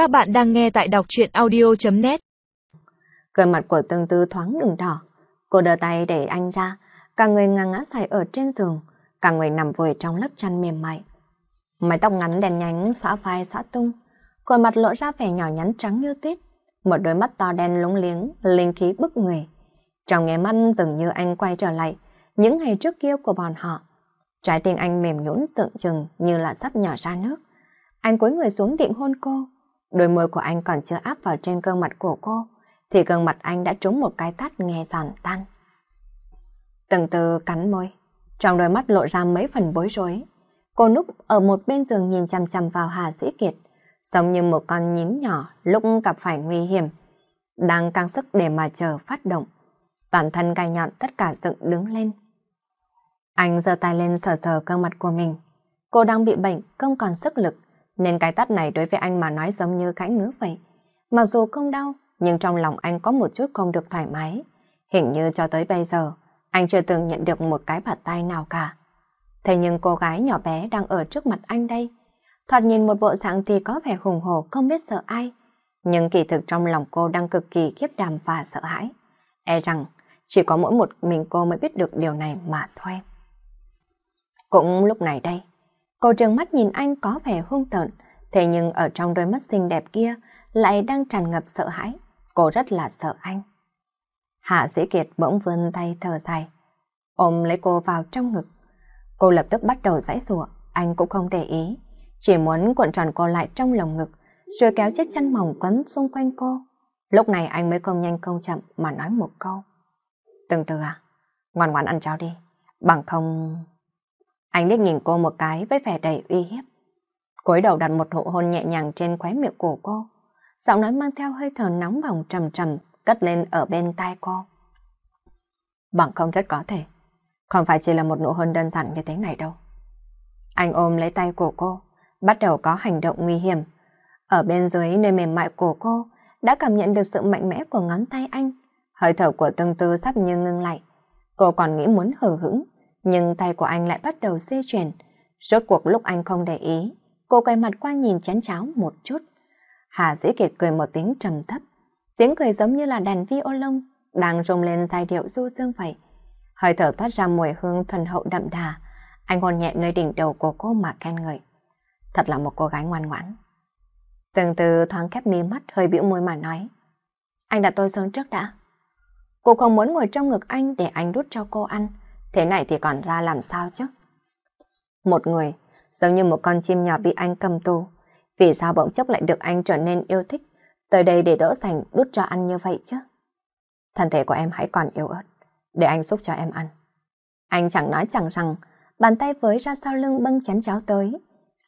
Các bạn đang nghe tại đọc truyện audio.net Cơ mặt của tương tư thoáng đường đỏ. Cô đưa tay để anh ra, cả người ngã ngã xoay ở trên giường, cả người nằm vùi trong lớp chăn mềm mại. Mái tóc ngắn đèn nhánh xõa vai xõa tung, khuôn mặt lộ ra vẻ nhỏ nhắn trắng như tuyết, một đôi mắt to đen lúng liếng, linh khí bức người. Trong nghe mắt dường như anh quay trở lại những ngày trước kia của bọn họ. Trái tim anh mềm nhũn tượng trưng như là sắp nhỏ ra nước. Anh cúi người xuống định hôn cô. Đôi môi của anh còn chưa áp vào trên gương mặt của cô, thì gương mặt anh đã trúng một cái tát nghe giòn tan. Từng từ cắn môi, trong đôi mắt lộ ra mấy phần bối rối. Cô núp ở một bên giường nhìn chằm chằm vào Hà Sĩ Kiệt, giống như một con nhím nhỏ lúc gặp phải nguy hiểm, đang căng sức để mà chờ phát động. Toàn thân gai nhọn tất cả dựng đứng lên. Anh giơ tay lên sờ sờ cơ mặt của mình. Cô đang bị bệnh, không còn sức lực, nên cái tát này đối với anh mà nói giống như gãy ngứa vậy. Mặc dù không đau, nhưng trong lòng anh có một chút không được thoải mái. Hình như cho tới bây giờ, anh chưa từng nhận được một cái bạt tay nào cả. Thế nhưng cô gái nhỏ bé đang ở trước mặt anh đây. Thoạt nhìn một bộ dạng thì có vẻ hùng hổ không biết sợ ai. Nhưng kỳ thực trong lòng cô đang cực kỳ khiếp đảm và sợ hãi. E rằng chỉ có mỗi một mình cô mới biết được điều này mà thôi. Cũng lúc này đây, cô trừng mắt nhìn anh có vẻ hung tợn, thế nhưng ở trong đôi mắt xinh đẹp kia lại đang tràn ngập sợ hãi. Cô rất là sợ anh. Hạ Sĩ Kiệt bỗng vươn tay thở dài, ôm lấy cô vào trong ngực. Cô lập tức bắt đầu giãy giụa, anh cũng không để ý, chỉ muốn cuộn tròn cô lại trong lồng ngực, rồi kéo chiếc chăn mỏng quấn xung quanh cô. Lúc này anh mới không nhanh không chậm mà nói một câu. Từng từ à, ngoan ngoãn ăn cháo đi, bằng không... Anh liếc nhìn cô một cái với vẻ đầy uy hiếp. cúi đầu đặt một nụ hôn nhẹ nhàng trên khóe miệng của cô. Giọng nói mang theo hơi thở nóng bỏng trầm trầm cất lên ở bên tai cô. Bằng không rất có thể. Không phải chỉ là một nụ hôn đơn giản như thế này đâu. Anh ôm lấy tay của cô, bắt đầu có hành động nguy hiểm. Ở bên dưới nơi mềm mại của cô, đã cảm nhận được sự mạnh mẽ của ngón tay anh. Hơi thở của tương tư sắp như ngưng lại. Cô còn nghĩ muốn hờ hững, nhưng tay của anh lại bắt đầu di chuyển. Rốt cuộc lúc anh không để ý, cô quay mặt qua nhìn chén cháo một chút. Hà Dĩ Kiệt cười một tiếng trầm thấp. Tiếng cười giống như là đàn vi ô lông, đang rung lên giai điệu du dương vậy. Hơi thở thoát ra mùi hương thuần hậu đậm đà. Anh hôn nhẹ nơi đỉnh đầu của cô mà khen ngợi. Thật là một cô gái ngoan ngoãn. Từng từ thoáng khép mí mắt hơi biểu môi mà nói. Anh đặt tôi xuống trước đã. Cô không muốn ngồi trong ngực anh để anh đút cho cô ăn. Thế này thì còn ra làm sao chứ? Một người, giống như một con chim nhỏ bị anh cầm tù. Vì sao bỗng chốc lại được anh trở nên yêu thích, tới đây để đỡ dành đút cho ăn như vậy chứ? Thân thể của em hãy còn yếu ớt, để anh giúp cho em ăn. Anh chẳng nói chẳng rằng, bàn tay với ra sau lưng bưng chén cháo tới.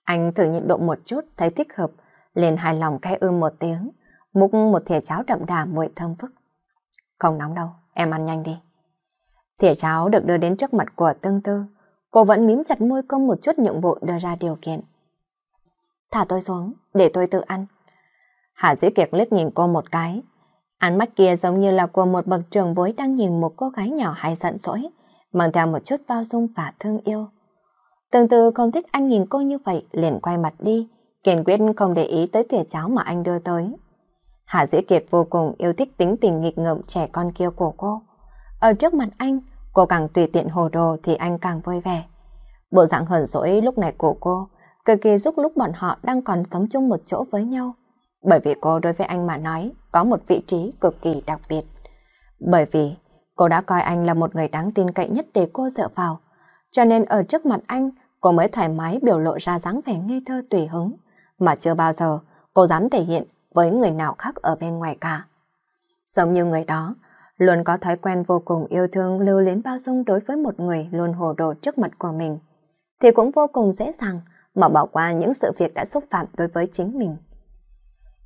Anh thử nhịn độ một chút, thấy thích hợp, liền hài lòng khẽ ư một tiếng, múc một thìa cháo đậm đà mùi thơm phức. Không nóng đâu, em ăn nhanh đi. Thìa cháo được đưa đến trước mặt của tương tư. Cô vẫn mím chặt môi công một chút nhượng bộ đưa ra điều kiện. Thả tôi xuống, để tôi tự ăn. Hạ Dĩ Kiệt liếc nhìn cô một cái. Ánh mắt kia giống như là của một bậc trường bối đang nhìn một cô gái nhỏ hay giận dỗi, mang theo một chút bao dung và thương yêu. Tương tư không thích anh nhìn cô như vậy, liền quay mặt đi, kiên quyết không để ý tới thìa cháo mà anh đưa tới. Hạ Dĩ Kiệt vô cùng yêu thích tính tình nghịch ngợm trẻ con kia của cô. Ở trước mặt anh, cô càng tùy tiện hồ đồ thì anh càng vui vẻ. Bộ dạng hờn dỗi lúc này của cô cực kỳ giúp lúc bọn họ đang còn sống chung một chỗ với nhau. Bởi vì cô đối với anh mà nói có một vị trí cực kỳ đặc biệt. Bởi vì cô đã coi anh là một người đáng tin cậy nhất để cô dựa vào. Cho nên ở trước mặt anh, cô mới thoải mái biểu lộ ra dáng vẻ ngây thơ tùy hứng. Mà chưa bao giờ cô dám thể hiện với người nào khác ở bên ngoài cả. Giống như người đó, luôn có thói quen vô cùng yêu thương lưu luyến bao dung đối với một người luôn hồ đồ trước mặt của mình, thì cũng vô cùng dễ dàng mà bỏ qua những sự việc đã xúc phạm đối với chính mình.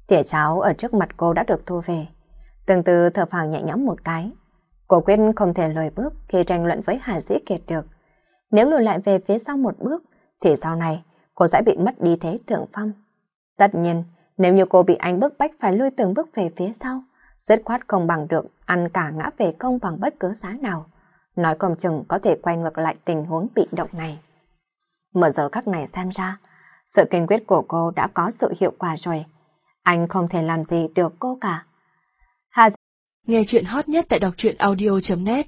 Thỉa cháo ở trước mặt cô đã được thu về, từng từ thở phào nhẹ nhõm một cái. Cô quyết không thể lùi bước khi tranh luận với Hà Dĩ Kiệt được. Nếu lùi lại về phía sau một bước, thì sau này cô sẽ bị mất đi thế thượng phong. Tất nhiên, nếu như cô bị anh bức bách phải lui từng bước về phía sau, dứt khoát không bằng được ăn cả ngã về không bằng bất cứ giá nào. Nói không chừng có thể quay ngược lại tình huống bị động này. Mở giờ khắc này xem ra, sự kiên quyết của cô đã có sự hiệu quả rồi. Anh không thể làm gì được cô cả. Hà Nghe chuyện hot nhất tại đọc truyện audio.net